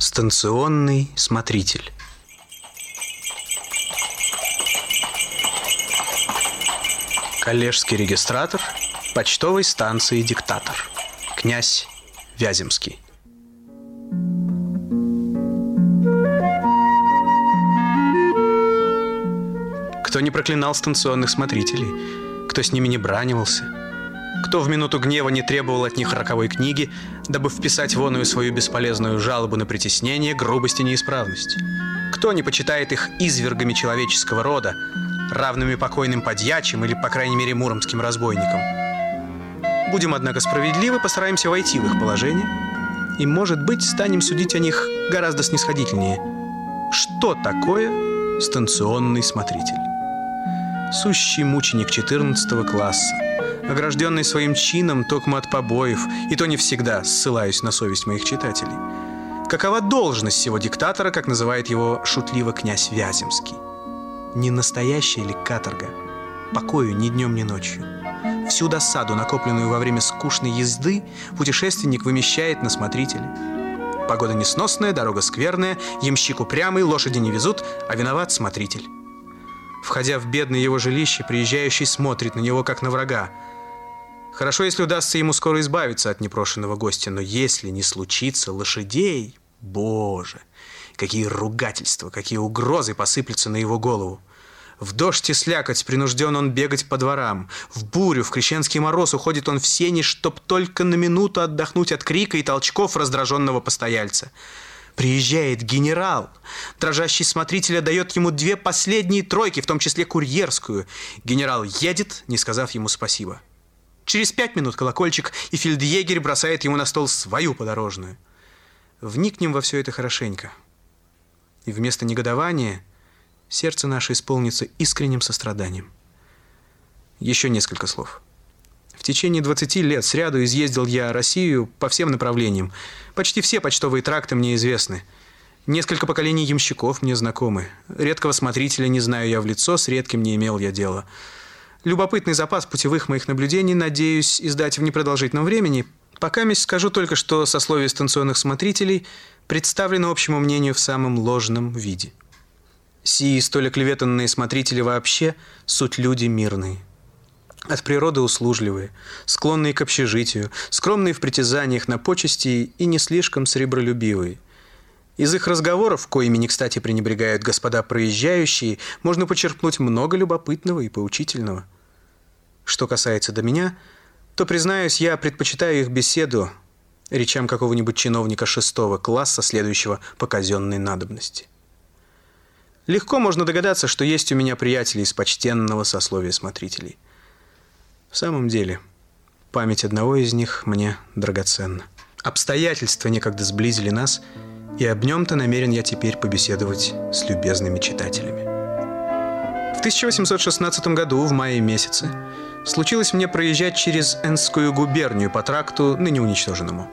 Станционный смотритель. Коллежский регистратор почтовой станции «Диктатор» Князь Вяземский. Кто не проклинал станционных смотрителей, кто с ними не бранивался – кто в минуту гнева не требовал от них роковой книги, дабы вписать воную свою бесполезную жалобу на притеснение, грубость и неисправность? Кто не почитает их извергами человеческого рода, равными покойным подьячим или, по крайней мере, муромским разбойникам? Будем, однако, справедливы, постараемся войти в их положение и, может быть, станем судить о них гораздо снисходительнее. Что такое станционный смотритель? Сущий мученик 14 класса, огражденный своим чином токмо от побоев, и то не всегда, ссылаюсь на совесть моих читателей. Какова должность сего диктатора, как называет его шутливо князь Вяземский? Не настоящая ли каторга? Покою ни днем, ни ночью. Всю досаду, накопленную во время скучной езды, путешественник вымещает на смотрителе. Погода несносная, дорога скверная, ямщик упрямый, лошади не везут, а виноват смотритель. Входя в бедное его жилище, приезжающий смотрит на него, как на врага, Хорошо, если удастся ему скоро избавиться от непрошенного гостя, но если не случится лошадей, боже, какие ругательства, какие угрозы посыплются на его голову. В дождь и слякоть принужден он бегать по дворам. В бурю, в крещенский мороз уходит он в сени, чтоб только на минуту отдохнуть от крика и толчков раздраженного постояльца. Приезжает генерал. Дрожащий смотрителя дает ему две последние тройки, в том числе курьерскую. Генерал едет, не сказав ему спасибо. Через пять минут колокольчик, и фельдъегерь бросает ему на стол свою подорожную. Вникнем во все это хорошенько. И вместо негодования сердце наше исполнится искренним состраданием. Еще несколько слов. В течение 20 лет сряду изъездил я Россию по всем направлениям. Почти все почтовые тракты мне известны. Несколько поколений ямщиков мне знакомы. Редкого смотрителя не знаю я в лицо, с редким не имел я дела. Любопытный запас путевых моих наблюдений надеюсь издать в непродолжительном времени. Пока месть скажу только, что сословие станционных смотрителей представлено общему мнению в самом ложном виде. Сии столь оклеветанные смотрители вообще суть люди мирные. От природы услужливые, склонные к общежитию, скромные в притязаниях на почести и не слишком сребролюбивые – из их разговоров, коими не кстати пренебрегают господа проезжающие, можно почерпнуть много любопытного и поучительного. Что касается до меня, то, признаюсь, я предпочитаю их беседу речам какого-нибудь чиновника шестого класса, следующего по казенной надобности. Легко можно догадаться, что есть у меня приятели из почтенного сословия смотрителей. В самом деле, память одного из них мне драгоценна. Обстоятельства некогда сблизили нас – и об нем-то намерен я теперь побеседовать с любезными читателями. В 1816 году, в мае месяце, случилось мне проезжать через Энскую губернию по тракту, ныне уничтоженному.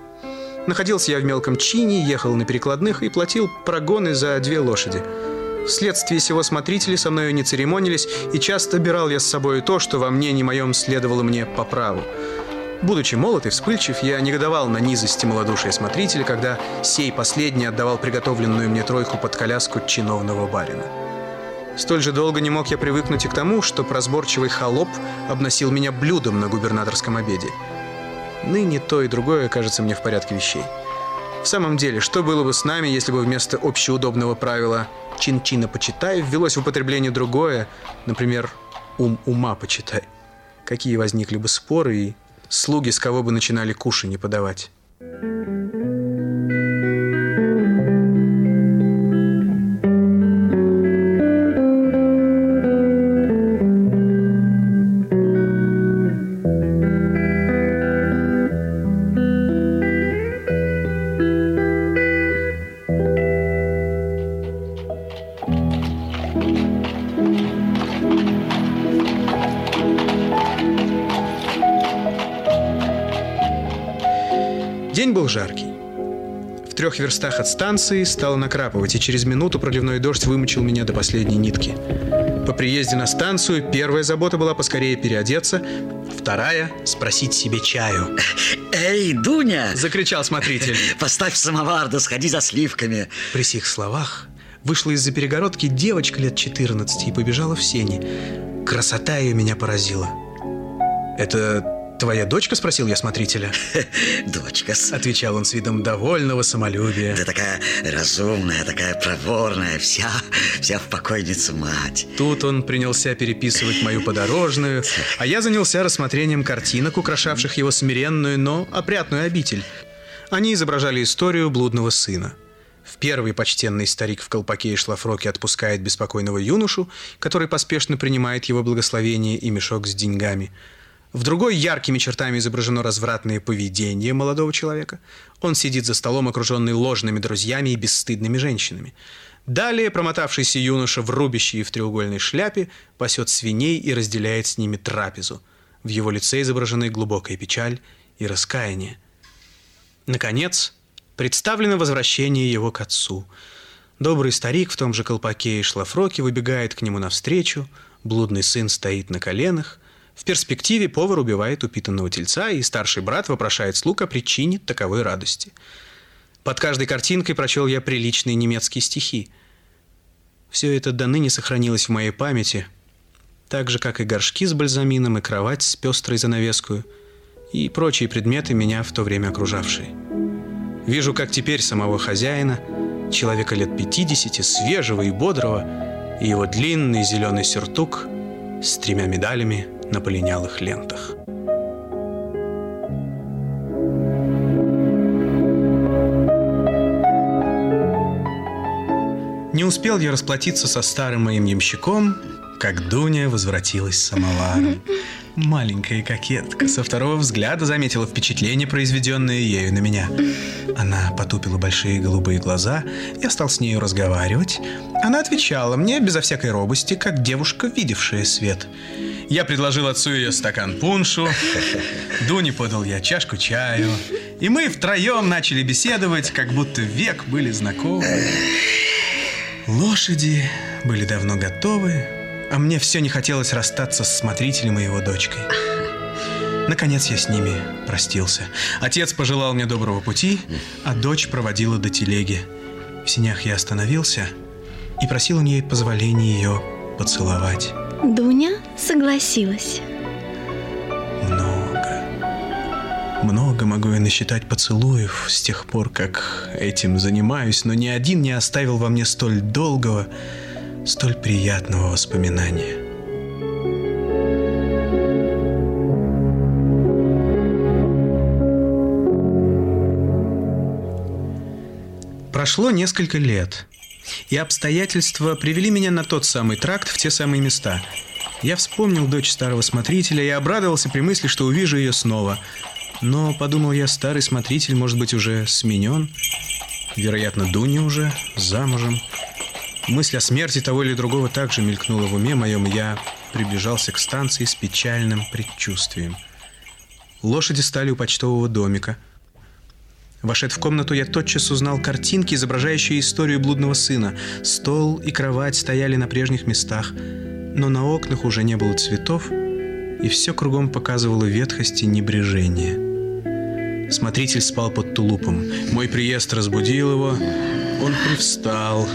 Находился я в мелком чине, ехал на перекладных и платил прогоны за две лошади. Вследствие сего смотрители со мною не церемонились, и часто бирал я с собой то, что во мнении моем следовало мне по праву – Будучи молод и вспыльчив, я негодовал на низости малодушия смотрителя, когда сей последний отдавал приготовленную мне тройку под коляску чиновного барина. Столь же долго не мог я привыкнуть и к тому, что разборчивый холоп обносил меня блюдом на губернаторском обеде. Ныне то и другое кажется мне в порядке вещей. В самом деле, что было бы с нами, если бы вместо общеудобного правила «чин-чина почитай» ввелось в употребление другое, например, «ум ума почитай»? Какие возникли бы споры и слуги с кого бы начинали кушанье подавать. Был жаркий. В трех верстах от станции стало накрапывать, и через минуту проливной дождь вымочил меня до последней нитки. По приезде на станцию первая забота была поскорее переодеться. Вторая — спросить себе чаю. Эй, Дуня! Закричал смотритель. Поставь самовар, да сходи за сливками. При сих словах вышла из-за перегородки девочка лет 14 и побежала в сени. Красота ее меня поразила. Это «Твоя дочка?» – спросил я смотрителя. Дочка. Отвечал он с видом довольного самолюбия. Да такая разумная, такая проворная, вся, вся в покойницу мать. Тут он принялся переписывать мою подорожную, а я занялся рассмотрением картинок, украшавших его смиренную, но опрятную обитель. Они изображали историю блудного сына. В первый почтенный старик в колпаке и шлафроке отпускает беспокойного юношу, который поспешно принимает его благословение и мешок с деньгами – в другой яркими чертами изображено развратное поведение молодого человека. Он сидит за столом, окруженный ложными друзьями и бесстыдными женщинами. Далее промотавшийся юноша в рубище и в треугольной шляпе пасет свиней и разделяет с ними трапезу. В его лице изображены глубокая печаль и раскаяние. Наконец, представлено возвращение его к отцу. Добрый старик в том же колпаке и шлафроке выбегает к нему навстречу, блудный сын стоит на коленах – в перспективе повар убивает упитанного тельца, и старший брат вопрошает слуг о причине таковой радости. Под каждой картинкой прочел я приличные немецкие стихи. Все это до ныне сохранилось в моей памяти, так же, как и горшки с бальзамином, и кровать с пестрой занавеской, и прочие предметы, меня в то время окружавшие. Вижу, как теперь самого хозяина, человека лет 50, свежего и бодрого, и его длинный зеленый сюртук с тремя медалями – на полинялых лентах. Не успел я расплатиться со старым моим ямщиком, как Дуня возвратилась с самоваром. Маленькая кокетка со второго взгляда заметила впечатление, произведенное ею на меня. Она потупила большие голубые глаза, я стал с нею разговаривать. Она отвечала мне безо всякой робости, как девушка, видевшая свет. Я предложил отцу ее стакан пуншу, Дуне подал я чашку чаю, и мы втроем начали беседовать, как будто век были знакомы. Лошади были давно готовы, а мне все не хотелось расстаться с смотрителем и его дочкой. Наконец я с ними простился. Отец пожелал мне доброго пути, а дочь проводила до телеги. В синях я остановился и просил у нее позволения ее поцеловать. Дуня согласилась. Много. Много могу я насчитать поцелуев с тех пор, как этим занимаюсь, но ни один не оставил во мне столь долгого, столь приятного воспоминания. Прошло несколько лет. И обстоятельства привели меня на тот самый тракт, в те самые места. Я вспомнил дочь старого смотрителя и обрадовался при мысли, что увижу ее снова. Но, подумал я, старый смотритель, может быть, уже сменен. Вероятно, Дуня уже замужем. Мысль о смерти того или другого также мелькнула в уме моем, и я приближался к станции с печальным предчувствием. Лошади стали у почтового домика – Вошед в комнату, я тотчас узнал картинки, изображающие историю блудного сына. Стол и кровать стояли на прежних местах, но на окнах уже не было цветов, и все кругом показывало ветхость и небрежение. Смотритель спал под тулупом. Мой приезд разбудил его. Он привстал.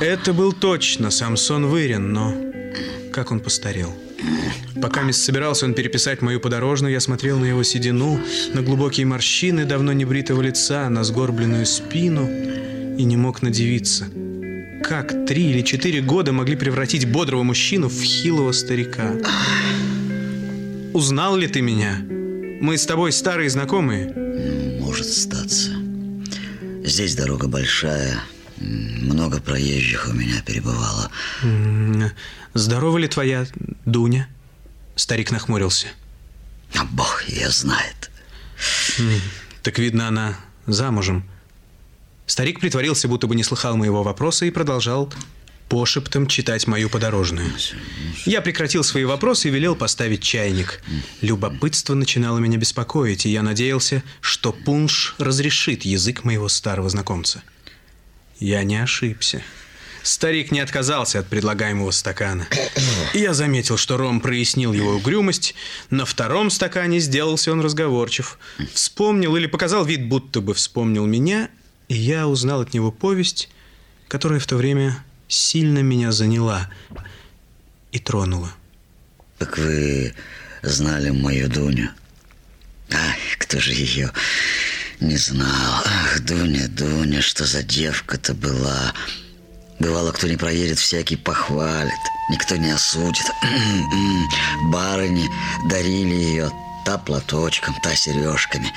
Это был точно Самсон Вырин, но как он постарел. Пока мисс собирался он переписать мою подорожную, я смотрел на его седину, на глубокие морщины давно небритого лица, на сгорбленную спину и не мог надевиться. Как три или четыре года могли превратить бодрого мужчину в хилого старика? Узнал ли ты меня? Мы с тобой старые знакомые? Может статься. Здесь дорога большая, много проезжих у меня перебывало. Здорова ли твоя Дуня? Старик нахмурился. А бог ее знает. Так видно, она замужем. Старик притворился, будто бы не слыхал моего вопроса и продолжал пошептом читать мою подорожную. Я прекратил свои вопросы и велел поставить чайник. Любопытство начинало меня беспокоить, и я надеялся, что пунш разрешит язык моего старого знакомца. Я не ошибся. Старик не отказался от предлагаемого стакана. И я заметил, что Ром прояснил его угрюмость. На втором стакане сделался он разговорчив. Вспомнил или показал вид, будто бы вспомнил меня, и я узнал от него повесть, которая в то время сильно меня заняла и тронула. Так вы знали мою Дуню? Ай, кто же ее не знал? Ах, Дуня, Дуня, что за девка-то была? Бывало, кто не проедет, всякий похвалит, никто не осудит. Барыни дарили ее та платочком, та сережками.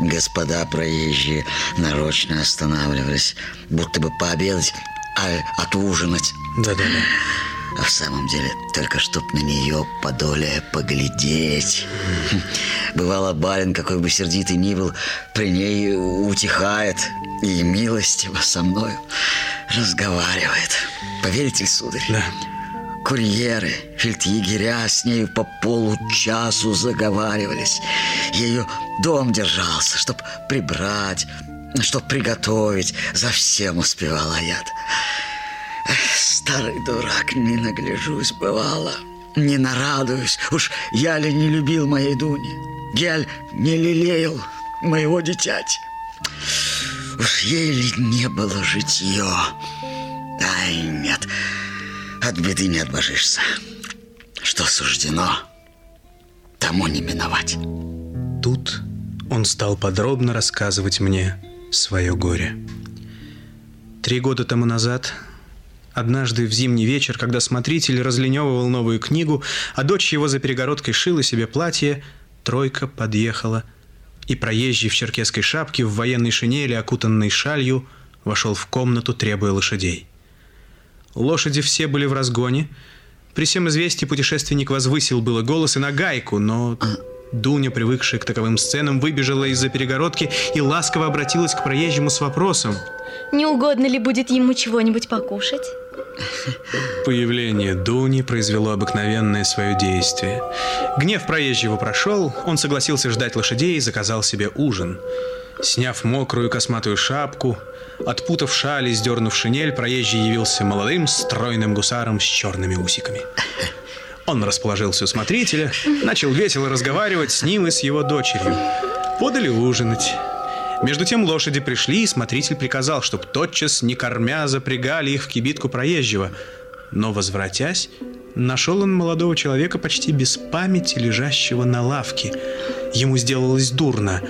Господа проезжие нарочно останавливались, будто бы пообедать, а отужинать. Да-да-да. А в самом деле, только чтоб на нее подолее поглядеть. Бывало, барин, какой бы сердитый ни был, при ней утихает и милостиво со мною разговаривает. Поверите, сударь? Да. Курьеры, фельдъегеря с нею по получасу заговаривались. Ее дом держался, чтоб прибрать, чтоб приготовить. За всем успевала я. Старый дурак, не нагляжусь, бывало. Не нарадуюсь. Уж я ли не любил моей Дуни? Ли не лелеял моего дитяти? Уж ей ли не было житье? Ай, нет, от беды не отбожишься. Что суждено, тому не миновать. Тут он стал подробно рассказывать мне свое горе. Три года тому назад Однажды в зимний вечер, когда смотритель разленевывал новую книгу, а дочь его за перегородкой шила себе платье, тройка подъехала, и проезжий в черкесской шапке, в военной шинели, окутанной шалью, вошел в комнату, требуя лошадей. Лошади все были в разгоне. При всем известии путешественник возвысил было голос и на гайку, но Дуня, привыкшая к таковым сценам, выбежала из-за перегородки и ласково обратилась к проезжему с вопросом. «Не угодно ли будет ему чего-нибудь покушать?» Появление Дуни произвело обыкновенное свое действие. Гнев проезжего прошел, он согласился ждать лошадей и заказал себе ужин. Сняв мокрую косматую шапку, отпутав шаль и сдернув шинель, проезжий явился молодым, стройным гусаром с черными усиками. Он расположился у смотрителя, начал весело разговаривать с ним и с его дочерью. Подали ужинать. Между тем лошади пришли, и смотритель приказал, чтобы тотчас, не кормя, запрягали их в кибитку проезжего. Но, возвратясь, нашел он молодого человека почти без памяти, лежащего на лавке. Ему сделалось дурно.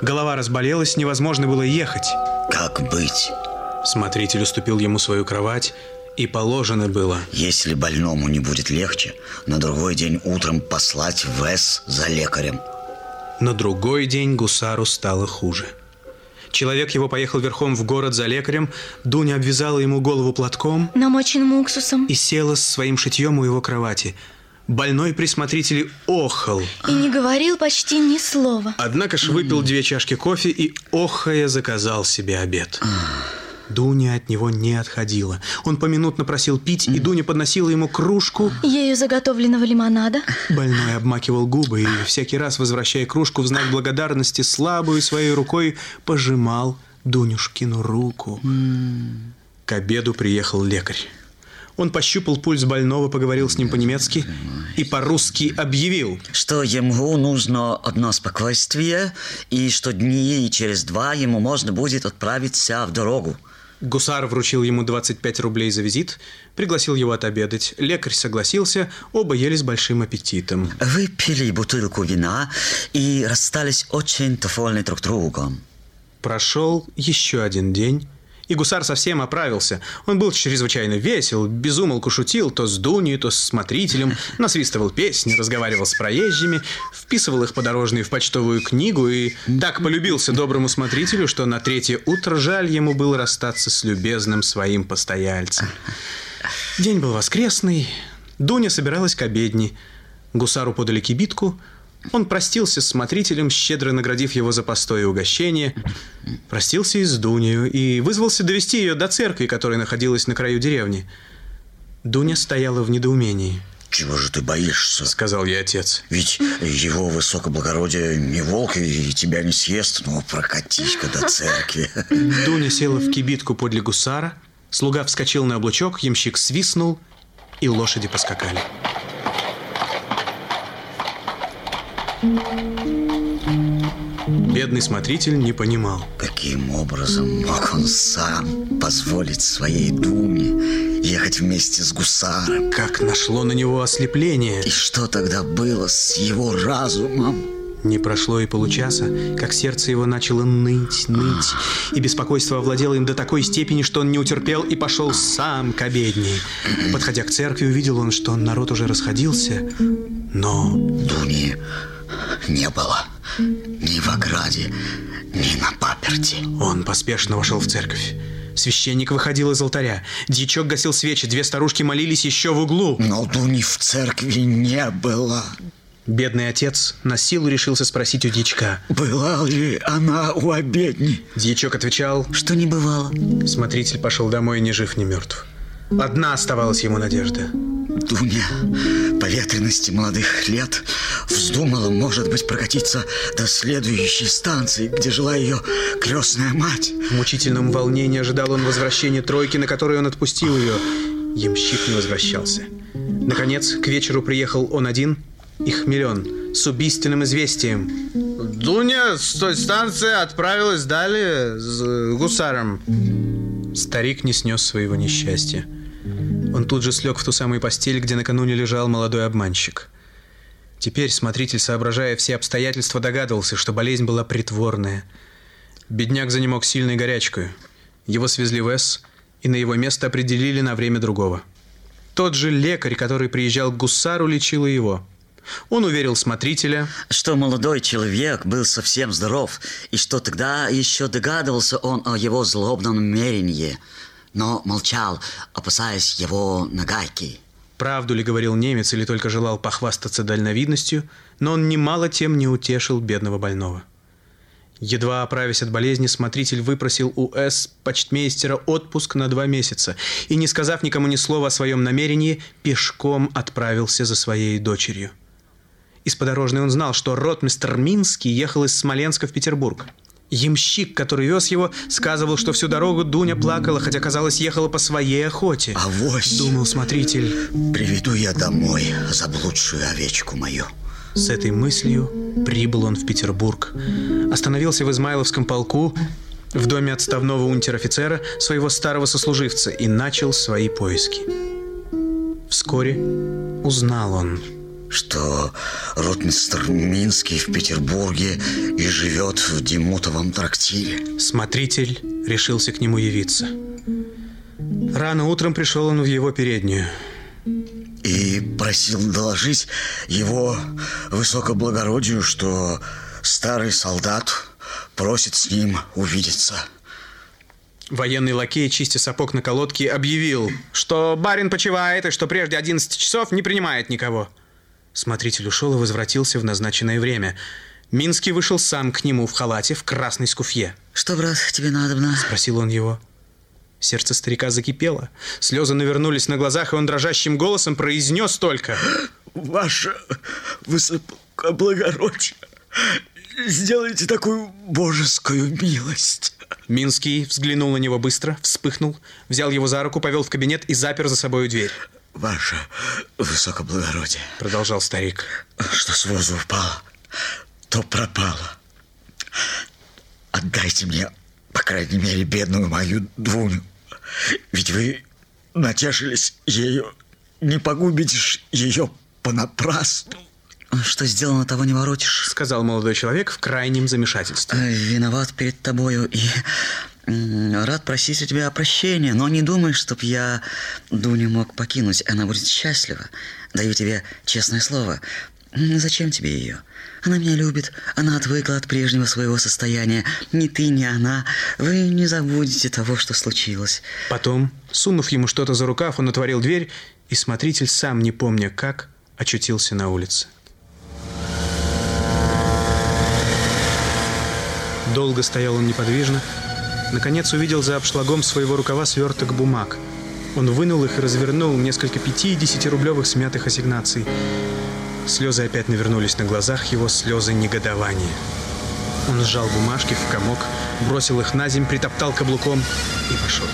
Голова разболелась, невозможно было ехать. Как быть? Смотритель уступил ему свою кровать, и положено было. Если больному не будет легче, на другой день утром послать в С за лекарем. На другой день гусару стало хуже. Человек его поехал верхом в город за лекарем. Дуня обвязала ему голову платком. Намоченным уксусом. И села с своим шитьем у его кровати. Больной при смотрителе охал. И не говорил почти ни слова. Однако ж выпил две чашки кофе и, охая, заказал себе обед. Дуня от него не отходила. Он поминутно просил пить, и Дуня подносила ему кружку. Ею заготовленного лимонада. Больной обмакивал губы и, всякий раз, возвращая кружку в знак благодарности, слабую своей рукой пожимал Дунюшкину руку. К обеду приехал лекарь. Он пощупал пульс больного, поговорил с ним по-немецки и по-русски объявил. Что ему нужно одно спокойствие, и что дни через два ему можно будет отправиться в дорогу. Гусар вручил ему 25 рублей за визит, пригласил его отобедать. Лекарь согласился, оба ели с большим аппетитом. Выпили бутылку вина и расстались очень довольны друг другом. Прошел еще один день, и гусар совсем оправился. Он был чрезвычайно весел, безумолку шутил то с Дуней, то с смотрителем, насвистывал песни, разговаривал с проезжими, вписывал их подорожные в почтовую книгу и так полюбился доброму смотрителю, что на третье утро жаль ему было расстаться с любезным своим постояльцем. День был воскресный, Дуня собиралась к обедне. Гусару подали кибитку – он простился с смотрителем, щедро наградив его за постой и угощение, простился и с Дунею и вызвался довести ее до церкви, которая находилась на краю деревни. Дуня стояла в недоумении. «Чего же ты боишься?» — сказал ей отец. «Ведь его высокоблагородие не волк и тебя не съест, но прокатись-ка до церкви». Дуня села в кибитку подле гусара, Слуга вскочил на облучок, ямщик свистнул, и лошади поскакали. Бедный смотритель не понимал. Каким образом мог он сам позволить своей Дуне ехать вместе с гусаром? Как нашло на него ослепление. И что тогда было с его разумом? Не прошло и получаса, как сердце его начало ныть, ныть, и беспокойство овладело им до такой степени, что он не утерпел и пошел сам к обедней. Подходя к церкви, увидел он, что народ уже расходился, но... Дуни не было ни в ограде, ни на паперти. Он поспешно вошел в церковь. Священник выходил из алтаря. Дьячок гасил свечи, две старушки молились еще в углу. Но Дуни в церкви не было. Бедный отец на силу решился спросить у дьячка. Была ли она у обедни? Дьячок отвечал, что не бывало. Смотритель пошел домой ни жив, ни мертв. Одна оставалась ему надежда. Дуня по ветренности молодых лет вздумала, может быть, прокатиться до следующей станции, где жила ее крестная мать. В мучительном волнении ожидал он возвращения тройки, на которой он отпустил ее. Ямщик не возвращался. Наконец, к вечеру приехал он один и хмелен с убийственным известием. Дуня с той станции отправилась далее с гусаром. Старик не снес своего несчастья. Он тут же слег в ту самую постель, где накануне лежал молодой обманщик. Теперь смотритель, соображая все обстоятельства, догадывался, что болезнь была притворная. Бедняк занемог сильной горячкой. Его свезли в С, и на его место определили на время другого. Тот же лекарь, который приезжал к гусару, лечил его. Он уверил смотрителя, что молодой человек был совсем здоров, и что тогда еще догадывался он о его злобном намерении – но молчал, опасаясь его нагайки. Правду ли говорил немец или только желал похвастаться дальновидностью, но он немало тем не утешил бедного больного. Едва оправясь от болезни, смотритель выпросил у С. почтмейстера отпуск на два месяца и, не сказав никому ни слова о своем намерении, пешком отправился за своей дочерью. Из подорожной он знал, что ротмистр Минский ехал из Смоленска в Петербург. Ямщик, который вез его, сказывал, что всю дорогу Дуня плакала, хотя, казалось, ехала по своей охоте. А вось, думал смотритель, приведу я домой заблудшую овечку мою. С этой мыслью прибыл он в Петербург. Остановился в Измайловском полку, в доме отставного унтер-офицера, своего старого сослуживца, и начал свои поиски. Вскоре узнал он, что ротмистр Минский в Петербурге и живет в Демутовом трактире. Смотритель решился к нему явиться. Рано утром пришел он в его переднюю. И просил доложить его высокоблагородию, что старый солдат просит с ним увидеться. Военный лакей, чистя сапог на колодке, объявил, что барин почивает и что прежде 11 часов не принимает никого. Смотритель ушел и возвратился в назначенное время. Минский вышел сам к нему в халате в красной скуфье. «Что, брат, тебе надобно?» – спросил он его. Сердце старика закипело. Слезы навернулись на глазах, и он дрожащим голосом произнес только. «Ваше высокоблагородие, сделайте такую божескую милость!» Минский взглянул на него быстро, вспыхнул, взял его за руку, повел в кабинет и запер за собой дверь. Ваше высокоблагородие, продолжал старик, что с возу упало, то пропало. Отдайте мне, по крайней мере, бедную мою Двуню. Ведь вы натешились ею, не погубите ее понапрасну. Что сделано, того не воротишь, сказал молодой человек в крайнем замешательстве. Виноват перед тобою и рад просить у тебя прощения, но не думай, чтоб я Дуню мог покинуть. Она будет счастлива. Даю тебе честное слово. Зачем тебе ее? Она меня любит, она отвыкла от прежнего своего состояния. Ни ты, ни она. Вы не забудете того, что случилось. Потом, сунув ему что-то за рукав, он отворил дверь, и смотритель, сам не помня как, очутился на улице. Долго стоял он неподвижно, Наконец увидел за обшлагом своего рукава сверток бумаг. Он вынул их и развернул несколько пяти- и десятирублевых смятых ассигнаций. Слезы опять навернулись на глазах его, слезы негодования. Он сжал бумажки в комок, бросил их на земь, притоптал каблуком и пошел.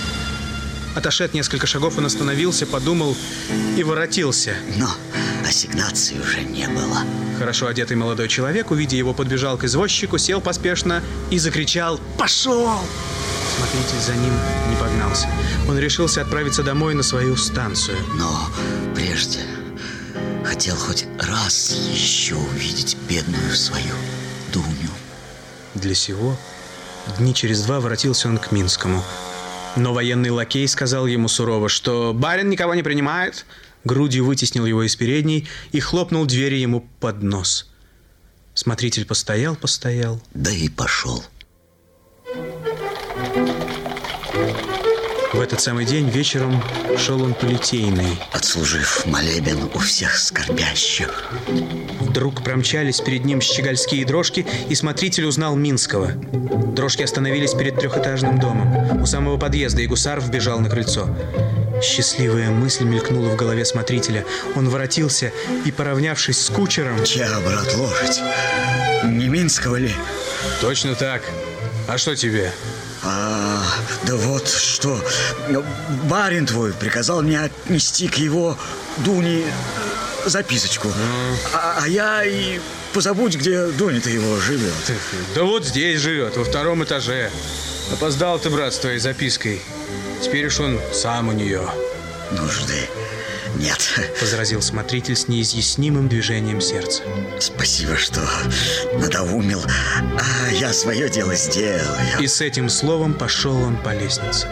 Отошед несколько шагов, он остановился, подумал и воротился. Но ассигнации уже не было. Хорошо одетый молодой человек, увидя его, подбежал к извозчику, сел поспешно и закричал «Пошел!». Смотритель за ним не погнался. Он решился отправиться домой на свою станцию. Но прежде хотел хоть раз еще увидеть бедную свою Дуню. Для сего дни через два воротился он к Минскому. Но военный лакей сказал ему сурово, что барин никого не принимает, грудью вытеснил его из передней и хлопнул двери ему под нос. Смотритель постоял-постоял. Да и пошел. В этот самый день вечером шел он по Литейной. Отслужив молебен у всех скорбящих. Вдруг промчались перед ним щегольские дрожки, и смотритель узнал Минского. Дрожки остановились перед трехэтажным домом. У самого подъезда и гусар вбежал на крыльцо. Счастливая мысль мелькнула в голове смотрителя. Он воротился и, поравнявшись с кучером... Чья, брат, лошадь? Не Минского ли? Точно так. А что тебе? А, да вот что. Барин твой приказал мне отнести к его Дуне записочку. А, а я и позабудь, где Дуня-то его живет. Да вот здесь живет, во втором этаже. Опоздал ты, брат, с твоей запиской. Теперь уж он сам у нее. Нужды нет. Возразил смотритель с неизъяснимым движением сердца. Спасибо, что надоумил. А я свое дело сделаю. И с этим словом пошел он по лестнице.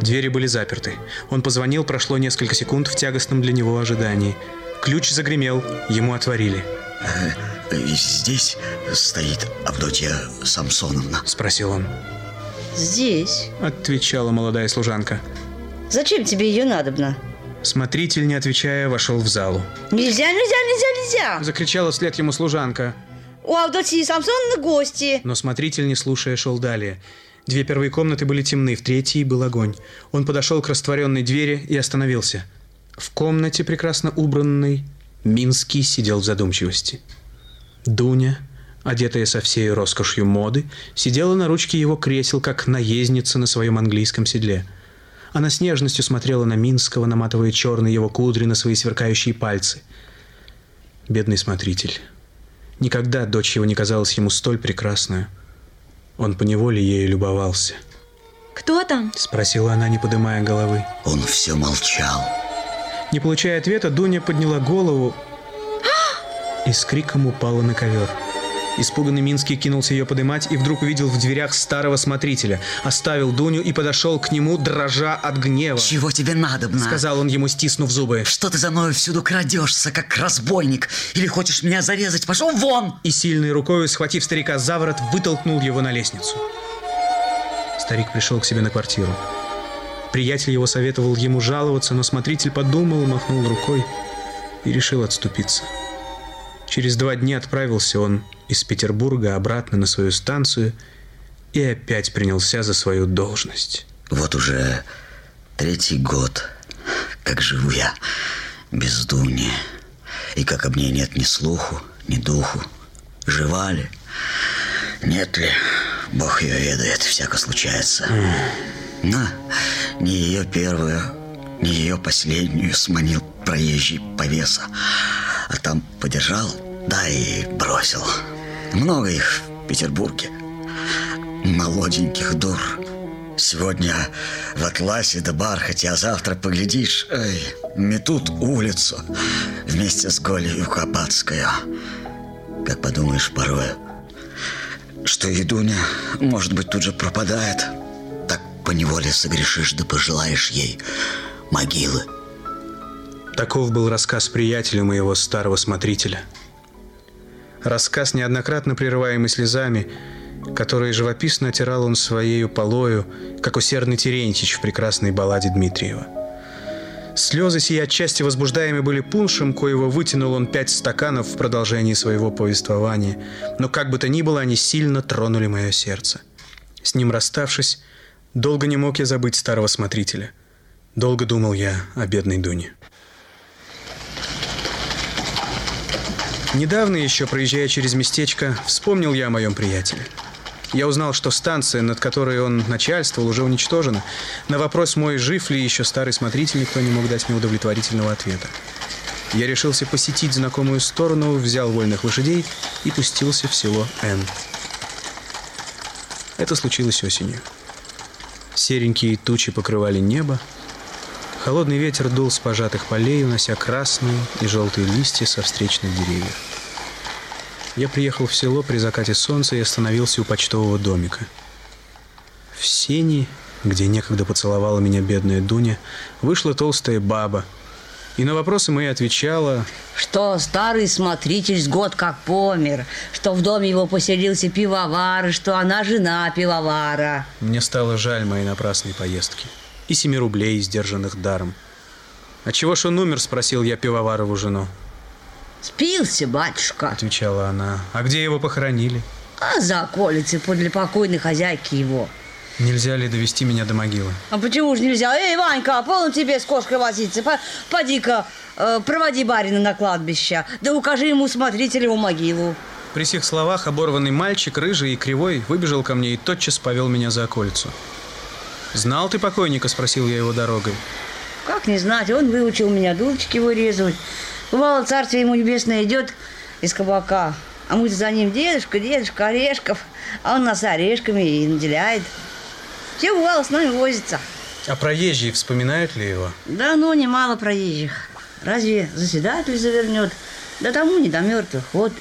Двери были заперты. Он позвонил, прошло несколько секунд в тягостном для него ожидании. Ключ загремел, ему отворили. Э, «Здесь стоит Авдотья Самсоновна?» Спросил он. Здесь. Отвечала молодая служанка. Зачем тебе ее надобно? Смотритель, не отвечая, вошел в залу. Нельзя, нельзя, нельзя, нельзя! Закричала вслед ему служанка. У Авдотьи Самсоновны гости. Но смотритель, не слушая, шел далее. Две первые комнаты были темны, в третьей был огонь. Он подошел к растворенной двери и остановился. В комнате, прекрасно убранной, Минский сидел в задумчивости. Дуня, одетая со всей роскошью моды, сидела на ручке его кресел, как наездница на своем английском седле. Она с нежностью смотрела на Минского, наматывая черные его кудри на свои сверкающие пальцы. Бедный смотритель. Никогда дочь его не казалась ему столь прекрасной. Он поневоле ею любовался. Кто там? Спросила она, не поднимая головы. Он все молчал. Не получая ответа, Дуня подняла голову и с криком упала на ковер. Испуганный Минский кинулся ее подымать и вдруг увидел в дверях старого смотрителя. Оставил Дуню и подошел к нему, дрожа от гнева. Чего тебе надобно? Сказал он ему, стиснув зубы. Что ты за мною всюду крадешься, как разбойник? Или хочешь меня зарезать? Пошел вон! И сильной рукой, схватив старика за ворот, вытолкнул его на лестницу. Старик пришел к себе на квартиру. Приятель его советовал ему жаловаться, но смотритель подумал, махнул рукой и решил отступиться. Через два дня отправился он из Петербурга обратно на свою станцию и опять принялся за свою должность. Вот уже третий год, как живу я без Дуни, и как об ней нет ни слуху, ни духу. Жива ли? Нет ли? Бог ее ведает, всяко случается. Но не ее первую, не ее последнюю сманил проезжий повеса, а там подержал, да и бросил. Много их в Петербурге. Молоденьких дур. Сегодня в атласе да бархате, а завтра поглядишь, эй, метут улицу вместе с Голей Копатская. Как подумаешь порой, что Едуня, может быть, тут же пропадает, так поневоле согрешишь да пожелаешь ей могилы. Таков был рассказ приятеля моего старого смотрителя. Рассказ, неоднократно прерываемый слезами, которые живописно отирал он своею полою, как усердный Терентьич в прекрасной балладе Дмитриева. Слезы сии отчасти возбуждаемы были пуншем, коего вытянул он пять стаканов в продолжении своего повествования, но как бы то ни было, они сильно тронули мое сердце. С ним расставшись, долго не мог я забыть старого смотрителя. Долго думал я о бедной Дуне. Недавно еще, проезжая через местечко, вспомнил я о моем приятеле. Я узнал, что станция, над которой он начальствовал, уже уничтожена. На вопрос мой, жив ли еще старый смотритель, никто не мог дать мне удовлетворительного ответа. Я решился посетить знакомую сторону, взял вольных лошадей и пустился в село Н. Это случилось осенью. Серенькие тучи покрывали небо. Холодный ветер дул с пожатых полей, унося красные и желтые листья со встречных деревьев. Я приехал в село при закате солнца и остановился у почтового домика. В сени, где некогда поцеловала меня бедная Дуня, вышла толстая баба – и на вопросы мои отвечала... Что старый смотритель с год как помер, что в доме его поселился пивовар, что она жена пивовара. Мне стало жаль моей напрасной поездки. И семи рублей, сдержанных даром. «А чего ж он умер?» – спросил я пивоварову жену. «Спился, батюшка», – отвечала она. «А где его похоронили?» «А за околицей подле покойной хозяйки его». Нельзя ли довести меня до могилы? А почему же нельзя? Эй, Ванька, полно тебе с кошкой возиться. Поди-ка, э, проводи барина на кладбище, да укажи ему смотрителеву могилу. При сих словах оборванный мальчик, рыжий и кривой, выбежал ко мне и тотчас повел меня за околицу. «Знал ты покойника?» – спросил я его дорогой. «Как не знать, он выучил меня дурочки вырезывать. Бывало, царствие ему небесное идет из кабака, а мы за ним дедушка, дедушка, орешков, а он нас орешками и наделяет». Все бывало с нами возится. А проезжие вспоминают ли его? Да ну, немало проезжих. Разве заседатель завернет? Да тому не до мертвых. Вот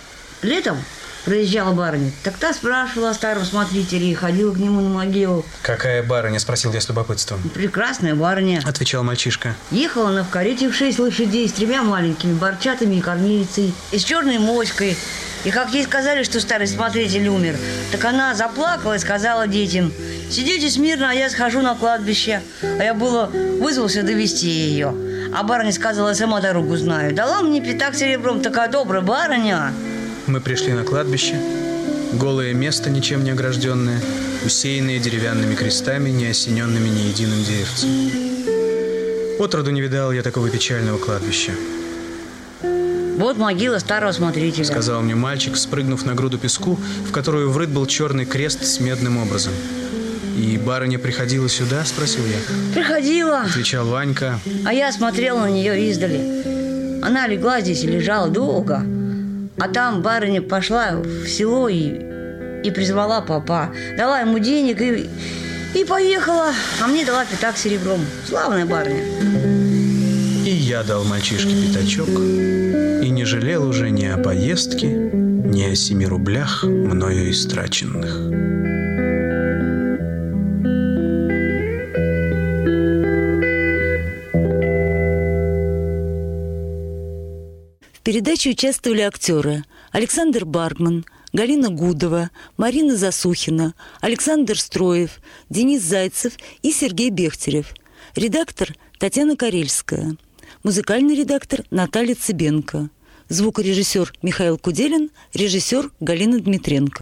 летом проезжала барыня, так та спрашивала о старом смотрителе и ходила к нему на могилу. «Какая барыня?» – спросил я с любопытством. «Прекрасная барыня», – отвечал мальчишка. Ехала она в карете в шесть лошадей с тремя маленькими борчатами и кормилицей, и с черной моськой. И как ей сказали, что старый смотритель умер, так она заплакала и сказала детям, «Сидите смирно, а я схожу на кладбище». А я было вызвался довести ее. А барыня сказала, сама дорогу знаю. Дала мне пятак серебром, такая добрая барыня. Мы пришли на кладбище. Голое место, ничем не огражденное, усеянное деревянными крестами, не осененными ни единым деревцем. Отроду не видал я такого печального кладбища. Вот могила старого смотрителя. Сказал мне мальчик, спрыгнув на груду песку, в которую врыт был черный крест с медным образом. «И барыня приходила сюда?» – спросил я. «Приходила», – отвечал Ванька. А я смотрел на нее издали. Она легла здесь и лежала долго. А там барыня пошла в село и, и призвала папа. Дала ему денег и, и поехала. А мне дала пятак серебром. Славная барыня. И я дал мальчишке пятачок и не жалел уже ни о поездке, ни о семи рублях, мною истраченных. Передаче участвовали актеры Александр Баргман, Галина Гудова, Марина Засухина, Александр Строев, Денис Зайцев и Сергей Бехтерев. Редактор Татьяна Карельская. Музыкальный редактор Наталья Цыбенко. Звукорежиссер Михаил Куделин, режиссер Галина Дмитренко.